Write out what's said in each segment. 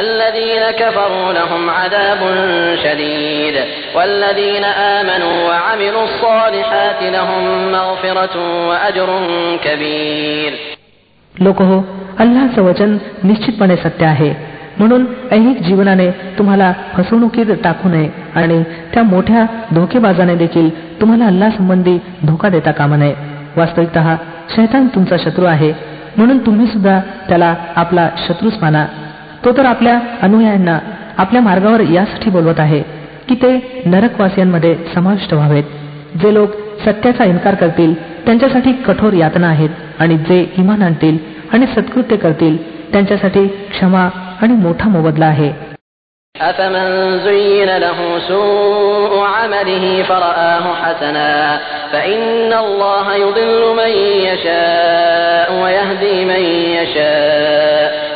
الذين كفروا لهم عذاب شديد والذين آمنوا وعملوا الصالحات لهم مغفرة وأجر كبير लोक हो अल्लाचं वचन निश्चितपणे सत्य आहे म्हणून ऐहिक जीवनाने तुम्हाला फसवणुकीत टाकू नये आणि त्या मोठ्या धोकेबाजाने देखील तुम्हाला अल्ला संबंधी धोका देता कामा नये वास्तविकत शैतान तुमचा शत्रू आहे म्हणून तुम्ही सुद्धा त्याला आपला शत्रूच माना तो तर आपल्या अनुयायांना आपल्या मार्गावर यासाठी बोलवत आहे की ते नरकवासियांमध्ये समाविष्ट व्हावेत जे लोक सत्याचा इन्कार करतील त्यांच्यासाठी कठोर यातना आहेत आणि जे इमान आणतील आणि सत्कृत्य करतील त्यांच्यासाठी क्षमा आणि मोठा मोबदला आहे أفمن زين له سوء عمله فرآه حسنا فإن الله يضل من يشاء ويهدي من يشاء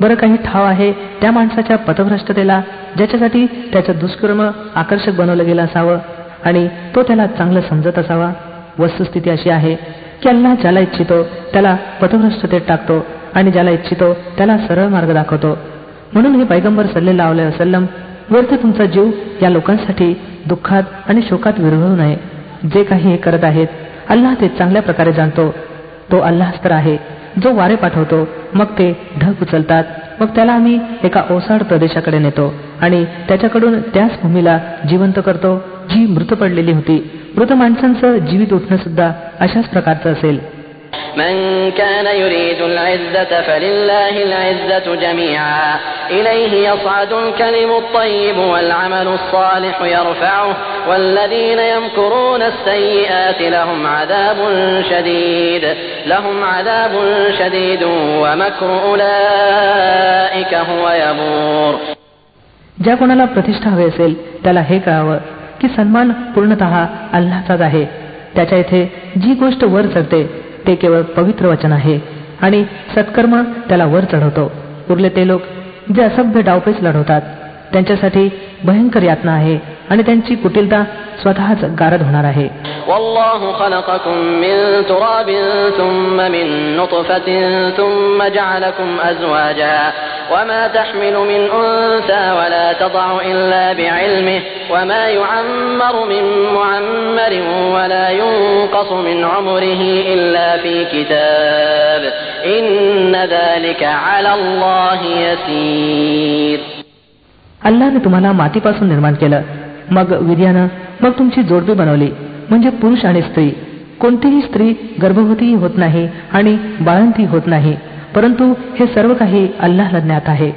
बरं काही ठाव आहे त्या माणसाच्या पथभ्रष्टतेला ज्याच्यासाठी त्याचं दुष्कर्म आकर्षक बनवलं गेलं असावं आणि तो त्याला चांगलं समजत असावा. वस्तुस्थिती अशी आहे की अल्ला ज्याला इच्छितो त्याला पथभ्रष्टतेत टाकतो आणि ज्याला इच्छितो त्याला सरळ मार्ग दाखवतो. म्हणून हे पैगंबर सल्लेला वसलम व्यर्थ तुमचा जीव या लोकांसाठी दुःखात आणि शोकात विरघळू नये. जे काही हे करत आहेत अल्लाह ते चांगल्या प्रकारे जाणतो. तो अल्लाहच तर आहे. जो वारे पाठवतो मग ते ढग उचलतात. मग त्याला आम्ही एका ओसाड प्रदेशाकडे नेतो आणि त्याच्याकडून त्याच भूमीला जिवंत करतो. जी मृत पडलेली होती. मृत माणसांचं जीवित उठणं सुद्धा अशाच प्रकारचं असेल. من كان يريد العزة فلله العزة جميعا إليه يصعد الكلم الطيب والعمل الصالح يرفعه والذين يمكرون السيئات لهم عذاب شديد لهم عذاب شديد ومكر أولئك هو يبور ज्या कोणाला प्रतिष्ठा हवी असेल त्याला हे कळावं की सन्मान पूर्णत अल्लाचाच आहे त्याच्या इथे जी गोष्ट वर चढते ते केवळ पवित्र वचन आहे आणि सत्कर्म त्याला वर चढवतो उरले ते लोक जे असभ्य डावपेच लढवतात त्यांच्यासाठी भयंकर यातना आहे आणि त्यांची कुटिलता स्वतःच गारद होणार आहे والله خلقكم من تراب ثم من نطفة ثم جعلكم أزواجا وما تحمل من أنثى ولا تضع إلا بعلمه وما يعمر من معمر ولا ينقص من عمره إلا في كتاب إن ذلك على الله يسير अल्लाने तुम्हाला मातीपासून निर्माण केलं मग विर्यानं मग तुमची जोडपी बनवली म्हणजे पुरुष आणि स्त्री कोणतीही स्त्री गर्भवती होत नाही आणि बाळंती होत नाही परंतु हे सर्व काही अल्लाहला ज्ञात आहे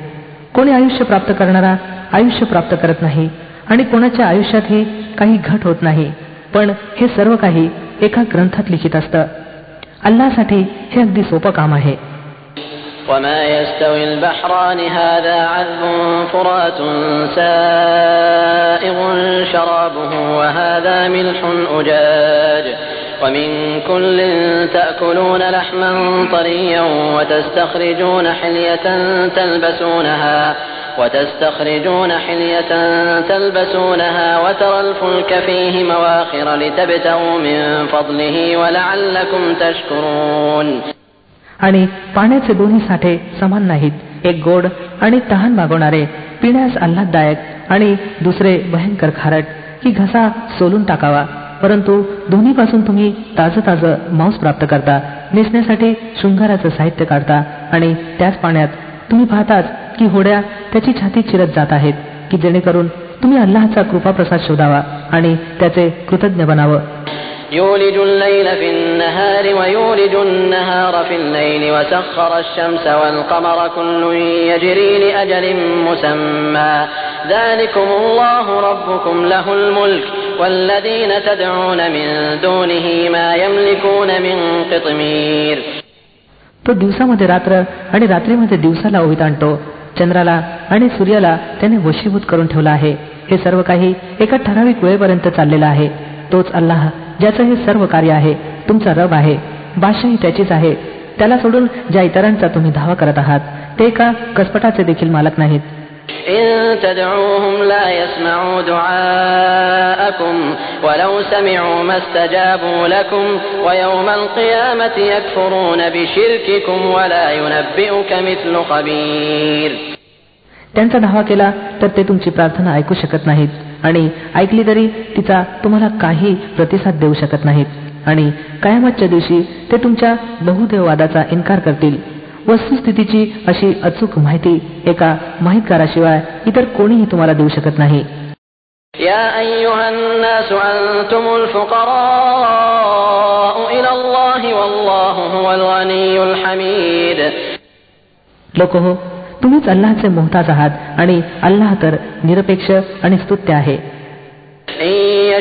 कोणी आयुष्य प्राप्त करणारा आयुष्य प्राप्त करत नाही आणि कोणाच्या आयुष्यातही काही घट होत नाही पण हे सर्व काही एका ग्रंथात लिखित असतं अल्लासाठी हे अगदी सोपं काम आहे وما يستوي البحران هذا عذب فرات سائغ شرابه وهذا ملح أجاج ومن كل تأكلون لحما طريا وتستخرجون حلية تلبسونها وتستخرجون حلية تلبسونها وترى الفلك فيه مواخر لتبتغوا من فضله ولعلكم تشكرون आणि पाण्याचे दोन्ही साठे समान नाहीत एक गोड आणि तहान मागवणारे पिण्यास आल्हाददायक आणि दुसरे भयंकर खारट की घसा सोलून टाकावा परंतु दोन्हीपासून तुम्ही ताजं ताजं मांस प्राप्त करता नेसण्यासाठी शृंगाराचं साहित्य काढता आणि त्याच पाण्यात तुम्ही पाहताच की होड्या त्याची छाती चिरत जात आहेत की जेणेकरून तुम्ही अल्लाहचा कृपाप्रसाद शोधावा आणि त्याचे कृतज्ञ बनावं يولج الليل في النهار ويولج النهار في الليل وسخر الشمس والقمر كل يجري لأجل مسمى ذلكم الله ربكم له الملك والذين تدعون من دونه ما يملكون من قطمير तो दिवसामध्ये रात्र आणि रात्रीमध्ये दिवसाला ओवीत आणतो चंद्राला आणि सूर्याला त्याने वशीभूत करून ठेवला आहे हे सर्व काही एका ठराविक वेळेपर्यंत चाललेलं आहे तोच अल्लाह ज्याचं हे सर्व कार्य आहे तुमचा रब आहे बादशाही त्याचीच आहे त्याला सोडून ज्या इतरांचा तुम्ही धावा करत आहात ते एका कसपटाचे देखील मालक नाहीत إن تدعوهم لا يسمعوا دعاءكم ولو سمعوا ما استجابوا لكم ويوم القيامة يكفرون بشرككم ولا ينبئك مثل خبير त्यांचा धावा केला तर ते तुमची प्रार्थना ऐकू शकत नाहीत आणि ऐकली तरी तिचा तुम्हाला काही प्रतिसाद देऊ शकत नाहीत आणि कायमातच्या दिवशी ते तुमच्या बहुदेववादाचा इन्कार करतील वस्तुस्थितीची अशी अचूक माहिती एका माहितकाराशिवाय इतर कोणीही तुम्हाला देऊ शकत नाही يا أيها الناس أنتم الفقراء إلى الله والله هو الغني الحميد लोक हो तुम्हीच अल्लाहचे मोहताज आहात आणि अल्लाह तर निरपेक्ष आणि स्तुत्य आहे إن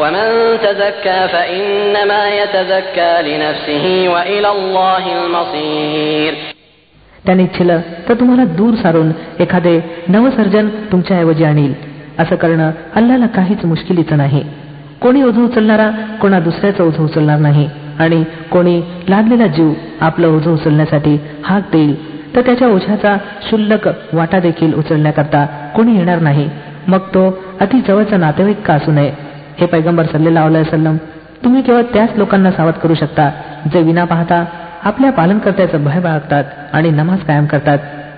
ومن تزكى فإنما يتزكى لنفسه وإلى الله المصير त्याने इच्छिलं तर तुम्हाला दूर सारून एखादे नवसर्जन तुमच्याऐवजी आणील असं करणं अल्लाला काहीच मुश्किलीचं नाही कोणी ओझं उचलणारा कोणा दुसऱ्याचं ओझं उचलणार नाही आणि कोणी लादलेला जीव आपलं ओझं उचलण्यासाठी हाक देईल तर त्याच्या ओझ्याचा शुल्लक वाटा देखील उचलण्याकरता कोणी येणार नाही मग तो अति जवळचा नातेवाईक का असू नये हे पैगंबर सल्लेला वसलम तुम्ही केवळ त्याच लोकांना सावध करू शकता जे विना पाहता आपल्या पालनकर्त्याचं भय बाळगतात आणि नमाज कायम करतात.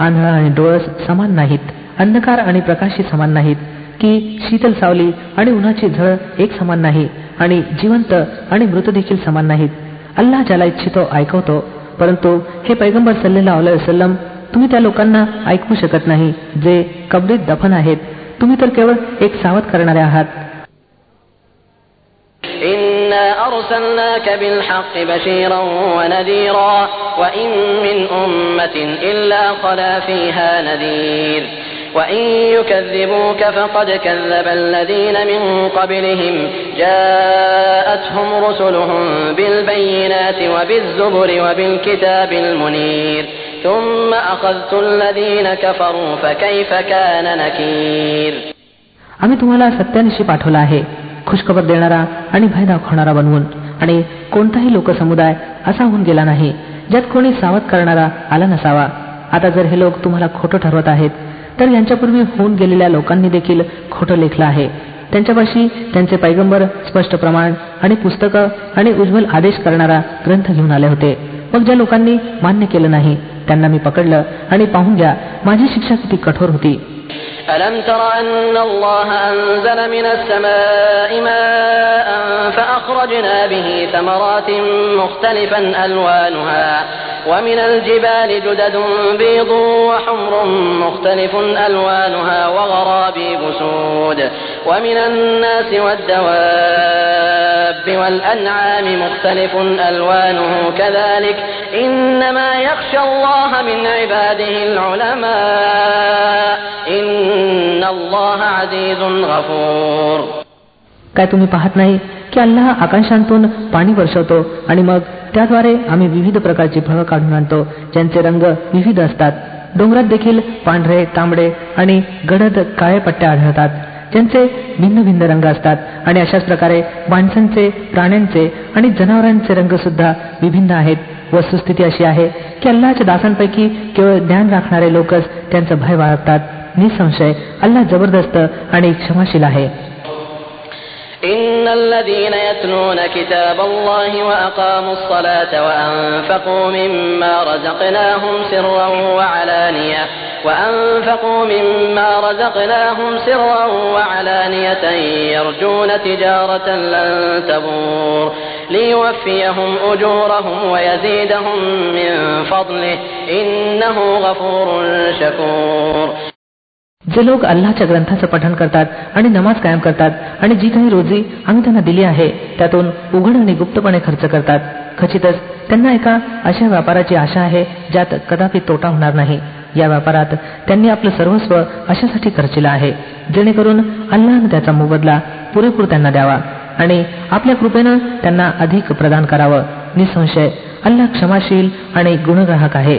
आंधळा आणि डोळस समान नाहीत अंधकार आणि प्रकाशी समान नाहीत की शीतल सावली आणि उन्हाची झळ एक समान नाही आणि जिवंत आणि मृत देखील समान नाहीत. अल्लाह ज्याला इच्छितो ऐकवतो परंतु हे पैगंबर सल्लेला वसलम तुम्ही त्या लोकांना ऐकू शकत नाही जे कबरीत दफन आहेत. तुम्ही तर केवळ एक सावध करणारे आहात. إنا أرسلناك بالحق بشيرا ونذيرا وإن من أمة إلا خلا فيها نذير وإن يكذبوك فقد كذب الذين من قبلهم جاءتهم رسلهم بالبينات وبالزبر وبالكتاب المنير ثم أخذت الذين كفروا فكيف كان نكير आम्ही तुम्हाला सत्यानिशी पाठवला आहे खुशखबर देणारा आणि भय दाखवणारा बनवून. आणि कोणताही लोकसमुदाय असा होऊन गेला नाही ज्यात कोणी सावध करणारा आला नसावा. आता जर हे लोक तुम्हाला खोटं ठरवत आहेत तर यांच्यापूर्वी होऊन गेलेल्या लोकांनी देखील खोटं लेखलं आहे. त्यांच्यापाशी त्यांचे पैगंबर स्पष्ट प्रमाण आणि पुस्तकं आणि उज्ज्वल आदेश करणारा ग्रंथ घेऊन आले होते. मग ज्या लोकांनी मान्य केलं नाही त्यांना मी पकडलं आणि पाहून घ्या माझी शिक्षा किती कठोर होती. ألم تر أن الله أنزل من السماء ماء فأخرجنا به ثمرات مختلفا ألوانها ومن الجبال جدد بيض وحمر مختلف ألوانها وغرابيب سود ومن الناس والدواب والأنعام مختلف ألوانه كذلك إنما يخشى الله من عباده العلماء काय तुम्ही पाहत नाही की अल्लाह आकाशांतून पाणी वर्षवतो आणि मग त्याद्वारे आम्ही विविध प्रकारची फळं काढून आणतो ज्यांचे रंग विविध असतात. डोंगरात देखील पांढरे तांबडे आणि गडद काळे पट्ट्या आढळतात ज्यांचे भिन्न भिन्न रंग असतात आणि अशाच प्रकारे माणसांचे प्राण्यांचे आणि जनावरांचे रंग सुद्धा विभिन्न आहेत. वस्तुस्थिती अशी आहे की अल्लाच्या दासांपैकी केवळ ज्ञान राखणारे लोकच त्यांचं भय बाळगतात. निसंशय अल्लाह जबरदस्त आणि क्षमाशील आहे إن الذين يتلون كتاب الله وأقاموا الصلاة وأنفقوا مما رزقناهم سرا وعلانية وأنفقوا مما رزقناهم سرا وعلانية يرجون تجارة لن تبور ليوفيهم أجورهم ويزيدهم من فضله إنه غفور شكور जे लोक अल्लाच्या ग्रंथाचं पठण करतात आणि नमाज कायम करतात आणि जी काही रोजी आम्ही त्यांना दिली आहे त्यातून उघड आणि गुप्तपणे खर्च करतात. खचितच त्यांना एका अशा व्यापाराची आशा आहे ज्यात कदापि तोटा होणार नाही. या व्यापारात त्यांनी आपलं सर्वस्व अशासाठी खर्चिलं आहे जेणेकरून अल्लानं त्याचा मोबदला पुरेपूर त्यांना द्यावा आणि आपल्या कृपेनं त्यांना अधिक प्रदान करावं. निसंशय अल्लाह क्षमाशील आणि गुणग्राहक आहे.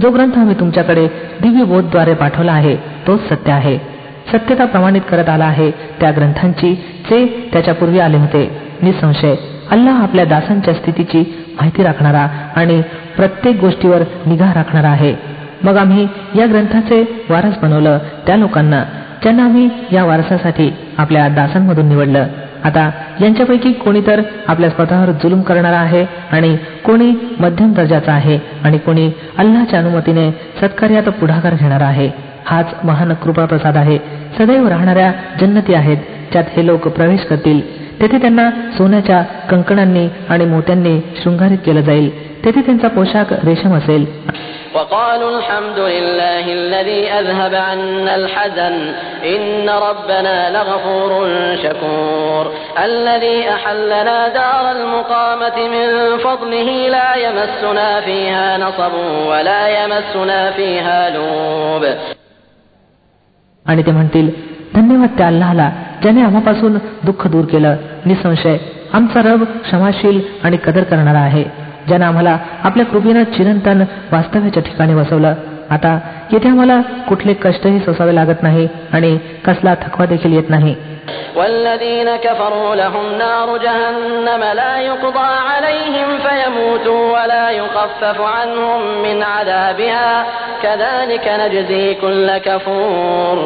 जो ग्रंथ आम्ही तुमच्याकडे दिव्य बोधद्वारे पाठवला आहे तोच सत्य आहे. सत्यता प्रमाणित करत आला आहे त्या ग्रंथांची जे त्याच्यापूर्वी आले होते. निसंशय अल्लाह आपल्या दासांच्या स्थितीची माहिती राखणारा आणि प्रत्येक गोष्टीवर निगा राखणारा आहे. मग आम्ही या ग्रंथाचे वारस बनवलं त्या लोकांना ज्यांना आम्ही या वारसासाठी आपल्या दासांमधून निवडलं. आता यांच्यापैकी कोणी तर आपल्या स्वतःवर जुलूम करणारा आहे आणि कोणी मध्यम दर्जाचा आहे आणि कोणी अल्लाच्या अनुमतीने सत्कार्यात पुढाकार घेणारा आहे. हाच महान कृपा प्रसाद आहे. सदैव राहणाऱ्या जन्नती आहेत ज्यात हे लोक प्रवेश करतील. तेथे त्यांना सोन्याच्या कंकणांनी आणि मोत्यांनी शृंगारित केलं जाईल. तेथे त्यांचा पोशाख रेशम असेल. وقالوا الحمد لله الذي أذهب عنا الحزن إن ربنا لغفور شكور الذي أحلنا دار المقامة من فضله لا يمسنا فيها نصب ولا يمسنا فيها لوب आणि ते म्हणतील धन्यवाद त्या अल्लाहला ज्याने आम्हापासून दुःख दूर केलं निसंशय आमचा रब क्षमाशील आणि कदर करणारा आहे ज्यानं आम्हाला आपल्या कृपेनं चिरंतन वास्तव्याच्या ठिकाणी बसवलं आता येथे आम्हाला कुठले कष्टही सोसावे लागत नाही आणि कसला थकवा देखील येत नाही والذين كفروا لهم نار جهنم لا يقضى عليهم فيموتوا ولا يخفف عنهم من عذابها كذلك نجزي كل كفور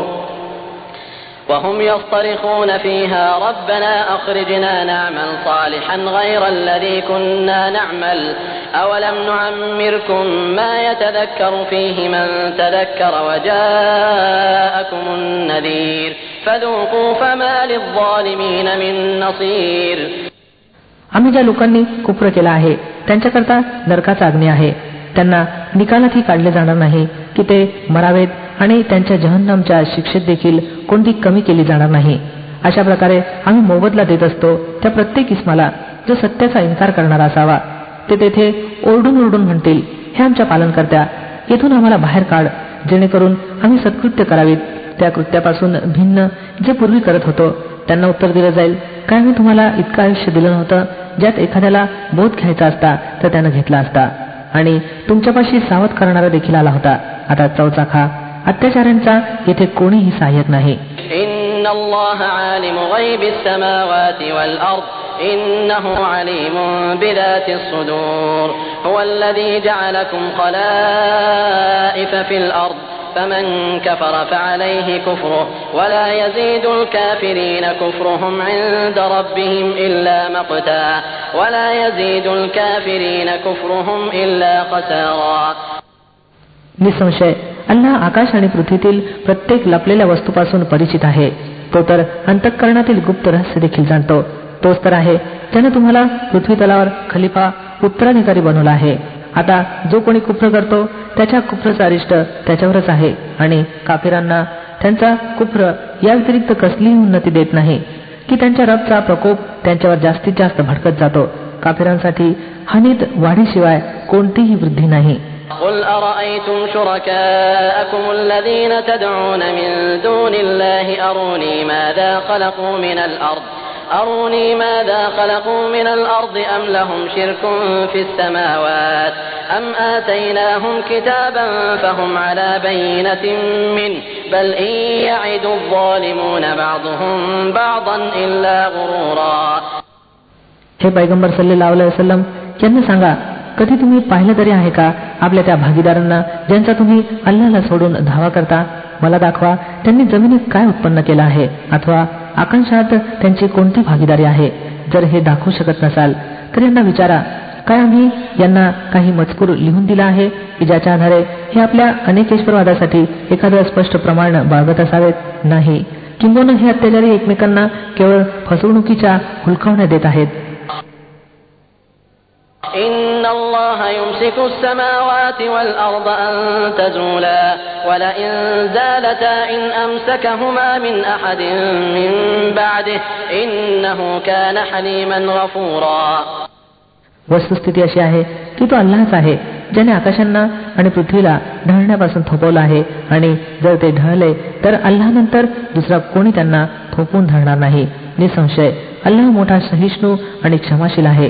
وهم يصطرخون فيها ربنا أخرجنا نعمل صالحا غير الذي كنا نعمل أولم نعمركم ما يتذكر فيه من تذكر وجاءكم النذير فذوقوا فما للظالمين من نصير आम्ही ज्या लोकांनी कुप्र केला आहे त्यांच्याकरता नरकाचा अग्नी आहे त्यांना निकालातही काढले जाणार नाही की ते मरावेत आणि त्यांच्या जहन्नमच्या शिक्षेत देखील कोणती कमी केली जाणार नाही. अशा प्रकारे आम्ही मोबदला देत असतो त्या प्रत्येक इस्माला जो सत्याचा इन्कार करणारा असावा. ते तेथे ओरडून ओरडून म्हणतील हे आमच्या पालनकर्त्या येथून आम्हाला बाहेर काढ. जेणेकरून आम्ही सत्कृत्य करावीत. त्या कृत्यापासून भिन्न जे पूर्वी करत होतो त्यांना उत्तर दिलं जाईल काय मी तुम्हाला इतकं आयुष्य दिलं नव्हतं? ज्यात एखाद्याला बोध घ्यायचा असता तर त्यानं घेतला असता. आणि तुमच्यापाशी सावध करणारा देखील आला होता. आता चौचाखा अत्याचारांचा येथे कोणीही सहाय्यक नाही إن الله عالم غيب السماوات والأرض إنه عليم بذات الصدور هو الذي جعلكم خلائف في الأرض فمن كفر فعليه كفره ولا يزيد الكافرين كفرهم عند ربهم إلا مقتا ولا يزيد الكافرين كفرهم إلا خسارا निसंशय. अल्लाह आकाश आणि पृथ्वीतील प्रत्येक लपलेल्या वस्तूपासून परिचित आहे. तो तर अंतःकरणातील गुप्त रहस्य देखील जाणतो. तोच तर आहे. ज्याने तुम्हाला पृथ्वी तलावर खलिफा उत्तराधिकारी बनवला आहे. आता जो कोणी कुफ्र करतो त्याच्या कुफ्रचा अरिष्ट त्याच्यावरच आहे. आणि काफिरांना त्यांचा कुफ्र या व्यतिरिक्त कसलीही उन्नती देत नाही. की त्यांच्या रबचा प्रकोप त्यांच्यावर जास्तीत जास्त भडकत जातो. काफिरांसाठी हानीत वाढीशिवाय कोणतीही वृद्धी नाही. قل أرأيتم شركاءكم الذين تدعون من دون الله أروني ماذا خلقوا من الأرض أروني ماذا خلقوا من الأرض أم لهم شرك في السماوات أم آتيناهم كتابا فهم على بينة منه بل إن يعد الظالمون بعضهم بعضا إلا غرورا हे पैगंबर सल्लेला वसलम यांनी सांगा कधी तुम्ही पाहिलं तरी आहे का? आपल्या त्या भागीदारांना ज्यांचा तुम्ही अल्लाला सोडून धावा करता मला दाखवा त्यांनी जमिनीत काय उत्पन्न केलं आहे? अथवा आकांक्षात त्यांची कोणती भागीदारी आहे? जर हे दाखवू शकत नसाल तर यांना विचारा काय आम्ही यांना काही मजकूर लिहून दिला आहे? की ज्याच्या आधारे हे आपल्या अनेकेश्वरवादासाठी एखादं स्पष्ट प्रमाण बाळगत असावेत? नाही. किंबोन हे अत्याचारी एकमेकांना केवळ फसवणुकीच्या हुलकावण्या देत आहेत. إن الله يمسك السماوات والأرض أن تزولا ولئن زالتا إن أمسكهما من أحد من بعده إنه كان حليما غفورا वस्तुस्थिती अशी आहे की तो अल्लाच आहे ज्याने आकाशांना आणि पृथ्वीला ढळण्यापासून थोपवलं आहे आणि जर ते ढळले तर अल्लानंतर दुसरा कोणी त्यांना थोपवून धरणार नाही निसंशय अल्लाह मोठा सहिष्णू आणि क्षमाशील आहे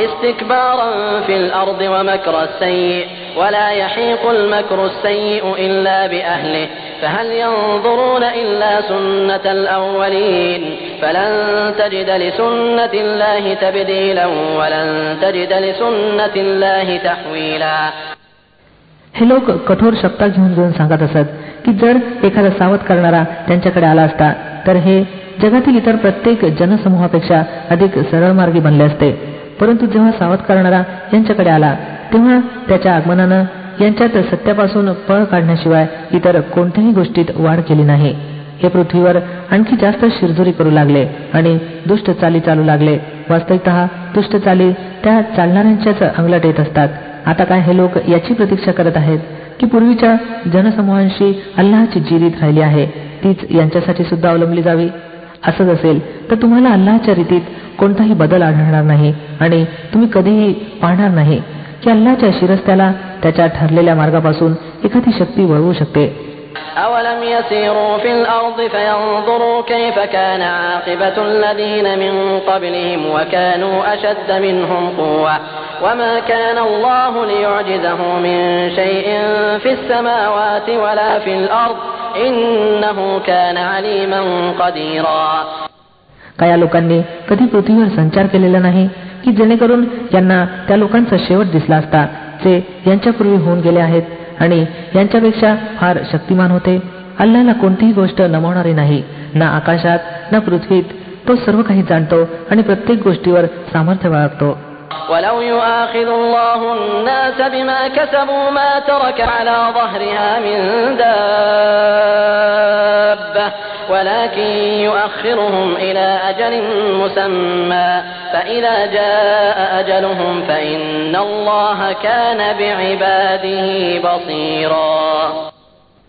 استكبارا في الأرض ومكر السيء ولا يحيق المكر السيء إلا بأهله فهل ينظرون إلا سنة الأولين فلن تجد لسنة الله تبديلا ولن تجد لسنة الله تحويلا हे लोक कठोर शब्दा घेऊन घेऊन सांगत असत की जर एखादा सावध करणारा त्यांच्याकडे आला असता तर हे जगातील इतर प्रत्येक जनसमूहापेक्षा अधिक सरळ मार्गी बनले असते परंतु जेव्हा सावध करणारा यांच्याकडे आला तेव्हा त्याच्या आगमनानं यांच्यात सत्यापासून पळ काढण्याशिवाय इतर कोणत्याही गोष्टीत वाढ केली नाही. हे पृथ्वीवर आणखी जास्त शिरजोरी करू लागले आणि दुष्ट चाली चालू लागले. वास्तविकत दुष्ट चाली त्या चालणाऱ्यांच्याच अंगलट येत असतात. आता काय हे लोक याची प्रतीक्षा करत आहेत की पूर्वीच्या जनसमूहांशी अल्लाची जिरीत राहिली आहे तीच यांच्यासाठी सुद्धा अवलंबली जावी? असंच असेल तर तुम्हाला अल्लाच्या रीतीत कोणताही बदल आढळणार नाही आणि तुम्ही कधीही पाहणार नाही की अल्लाच्या शिरस्त्याला त्याच्या ठरलेल्या मार्गापासून एखादी शक्ती वळवू शकते أولم يسيروا في الأرض فينظروا كيف كان عاقبة الذين من قبلهم وكانوا أشد منهم قوة وما كان الله ليعجزه من شيء في السماوات ولا في الأرض का या लोकांनी कधी पृथ्वीवर संचार केलेला नाही की जेणेकरून यांना त्या लोकांचा शेवट दिसला असता जे यांच्यापूर्वी होऊन गेले आहेत आणि यांच्यापेक्षा फार शक्तिमान होते? अल्लाला कोणतीही गोष्ट नमवणारी नाही ना आकाशात ना पृथ्वीत तो सर्व काही जाणतो आणि प्रत्येक गोष्टीवर सामर्थ्य बाळगतो. ولو يؤاخذ الله الناس بما كسبوا ما ترك على ظهرها من دابة ولكن يؤخرهم إلى أجل مسمى فإذا جاء أجلهم فإن الله كان بعباده بصيرا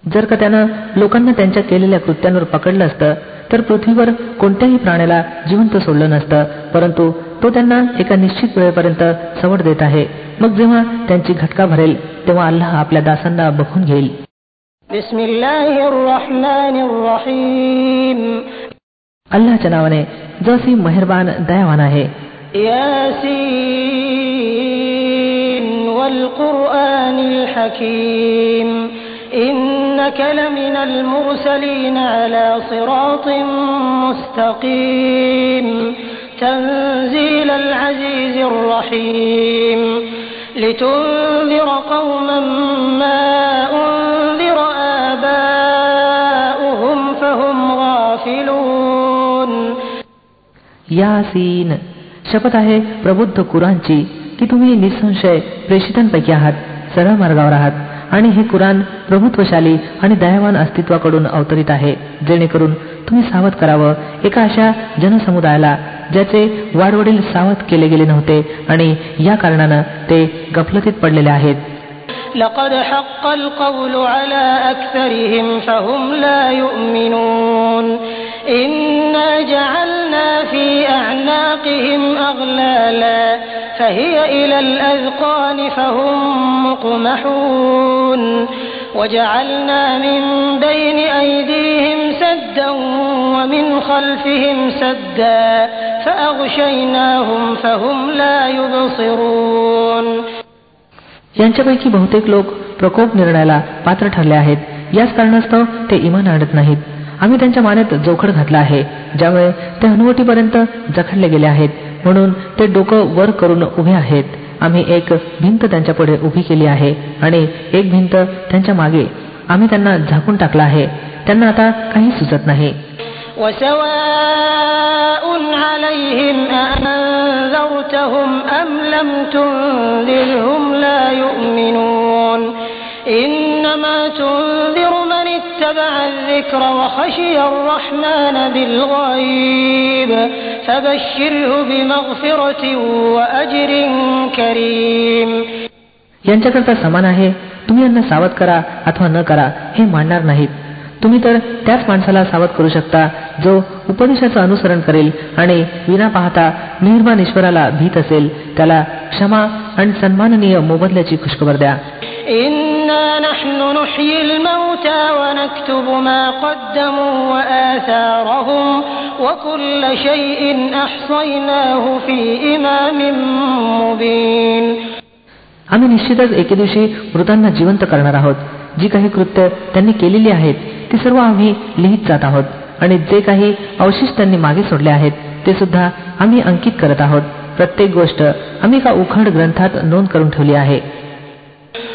जर का त्यानं लोकांना त्यांच्या केलेल्या कृत्यांवर पकडलं असतं तर पृथ्वीवर कोणत्याही प्राण्याला जिवंत सोडलं नसतं परंतु तो त्यांना एका निश्चित वेळेपर्यंत सवड देत आहे मग जेव्हा त्यांची घटका भरेल तेव्हा अल्लाह आपल्या दासांना बघून घेईल अल्लाच्या नावाने जशी मेहरबान दयावान आहे والقرآن الحكيم إنك لمن المرسلين على صراط مستقيم. تنزيل العزيز الرحيم. لتنذر قوما ما أنذر آباؤهم فهم غافلون. ياسين शपथ आहे प्रबुद्ध कुरांची की तुम्ही निसंशय प्रेषितांपैकी आहात सरळ मार्गावर आहात आणि हे कुराण प्रभुत्वशाली आणि दयावान अस्तित्वाकडून अवतरित आहे जेणेकरून तुम्ही सावध करावं एका अशा जनसमुदायाला ज्याचे वाडवडील सावध केले गेले नव्हते आणि या कारणानं ते गफलतीत पडलेले आहेत لقد حق القول على أكثرهم فهم لا يؤمنون إنا جعلنا في أعناقهم أغلالا فهي إلى الأذقان فهم مقمحون وجعلنا من بين أيديهم سدا ومن خلفهم سدا فأغشيناهم فهم لا يبصرون यांच्यापैकी बहुतेक लोक प्रकोप निर्णयाला पात्र ठरले आहेत याच कारणास्तव ते इमान आणत नाहीत आम्ही त्यांच्या मानेत जोखड घातला आहे ज्यामुळे ते हनुवटीपर्यंत जखडले गेले आहेत म्हणून ते डोकं वर करून उभे आहेत आम्ही एक भिंत त्यांच्या पुढे उभी केली आहे आणि एक भिंत त्यांच्या मागे आम्ही त्यांना झाकून टाकला आहे त्यांना आता काही सुचत नाही وسواء عليهم اتبع الذكر وخشي الرحمن بالغيب فبشره بمغفرة وأجر كريم यांच्याकरता समान आहे तुम्ही यांना सावध करा अथवा न करा हे मानणार नाहीत तुम्ही तर त्याच माणसाला सावध करू शकता जो उपदेशाचं अनुसरण करेल आणि विना पाहता मेहरबान ईश्वराला भीत असेल त्याला क्षमा आणि सन्माननीय मोबदल्याची खुशखबर द्या إنا نحن نحيي الموتى ونكتب ما قدموا وآثارهم وكل شيء أحصيناه في إمام مبين आम्ही निश्चितच एके दिवशी मृतांना जिवंत करणार आहोत जी काही कृत्य त्यांनी केलेली आहेत ती सर्व आम्ही लिहित जात आहोत आणि जे काही अवशेष त्यांनी मागे सोडले आहेत ते सुद्धा आम्ही अंकित करत आहोत प्रत्येक गोष्ट आम्ही एका उखड ग्रंथात नोंद करून ठेवली आहे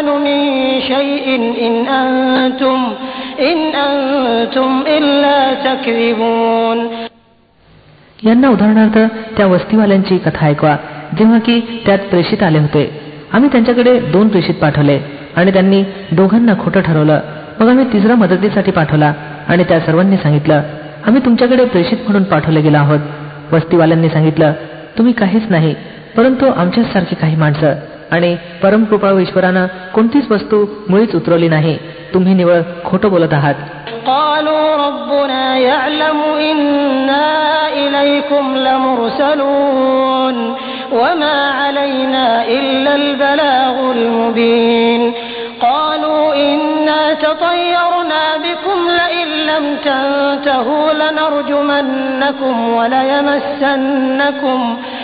من شيء إن أنتم إن أنتم إلا تكذبون यांना उदाहरणार्थ त्या वस्तीवाल्यांची कथा ऐकवा जेव्हा की त्यात प्रेषित आले होते आम्ही त्यांच्याकडे दोन प्रेषित पाठवले आणि त्यांनी दोघांना खोटं ठरवलं मग आम्ही तिसरा मदतीसाठी पाठवला आणि त्या सर्वांनी सांगितलं आम्ही तुमच्याकडे प्रेषित म्हणून पाठवले गेलो आहोत वस्तीवाल्यांनी सांगितलं तुम्ही काहीच नाही परंतु आमच्यासारखी काही माणसं आणि परमकृपाळू ईश्वरानं कोणतीच वस्तू मुळीच उतरवली नाही. तुम्ही निवळ खोटं बोलत आहात.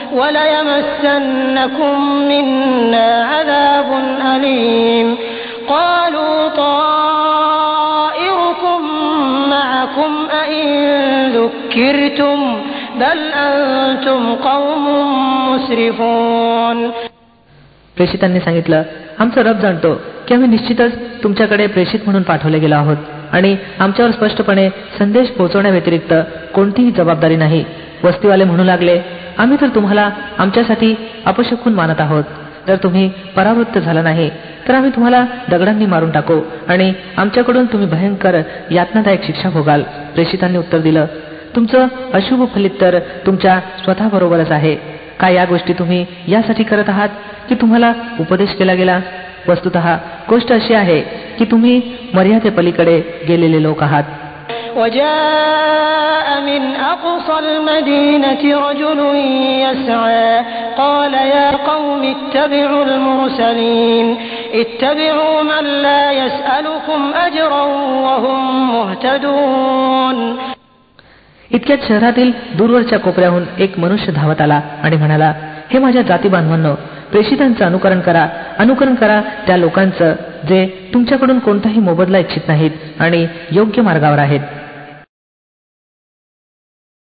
قالوا ربنا يعلم إنا إليكم لمرسلون وما علينا إلا البلاغ المبين قالوا إنا تطيرنا بكم لئن لم تنتهوا لنرجمنكم وليمسنكم وليمسنكم منا عذاب أليم قالوا طائركم معكم أئن ذكرتم بل أنتم قوم مسرفون प्रेषितांनी सांगितलं आमचा रब जाणतो की आम्ही निश्चितच तुमच्याकडे प्रेषित म्हणून पाठवले गेलो आहोत आणि आमच्यावर स्पष्टपणे संदेश पोहोचवण्याव्यतिरिक्त कोणतीही जबाबदारी नाही वस्तीवाले म्हणू लागले आम्ही तर तुम्हाला आमच्यासाठी अपशकून मानत आहोत. जर तुम्ही परावृत्त झाला नाही तर आम्ही तुम्हाला दगडांनी मारून टाकू आणि आमच्याकडून तुम्ही भयंकर यातनादायक शिक्षा भोगाल. प्रेषितांनी उत्तर दिलं तुमचं अशुभ फलित तर तुमच्या स्वतःबरोबरच आहे. काय या गोष्टी तुम्ही यासाठी करत आहात की तुम्हाला उपदेश केला गेला? वस्तुत गोष्ट अशी आहे की तुम्ही मर्यादेपलीकडे गेलेले लोक आहात. وجاء من أقصى المدينة رجل يسعى قال يا قوم اتبعوا المرسلين اتبعوا من لا يسألكم أجرا وهم مهتدون इतक्यात शहरातील दूरवरच्या कोपऱ्याहून एक मनुष्य धावत आला आणि म्हणाला हे माझ्या जाती बांधवांनो प्रेषितांचं अनुकरण करा अनुकरण करा त्या लोकांचं जे तुमच्याकडून कोणताही मोबदला इच्छित नाहीत आणि योग्य मार्गावर आहेत.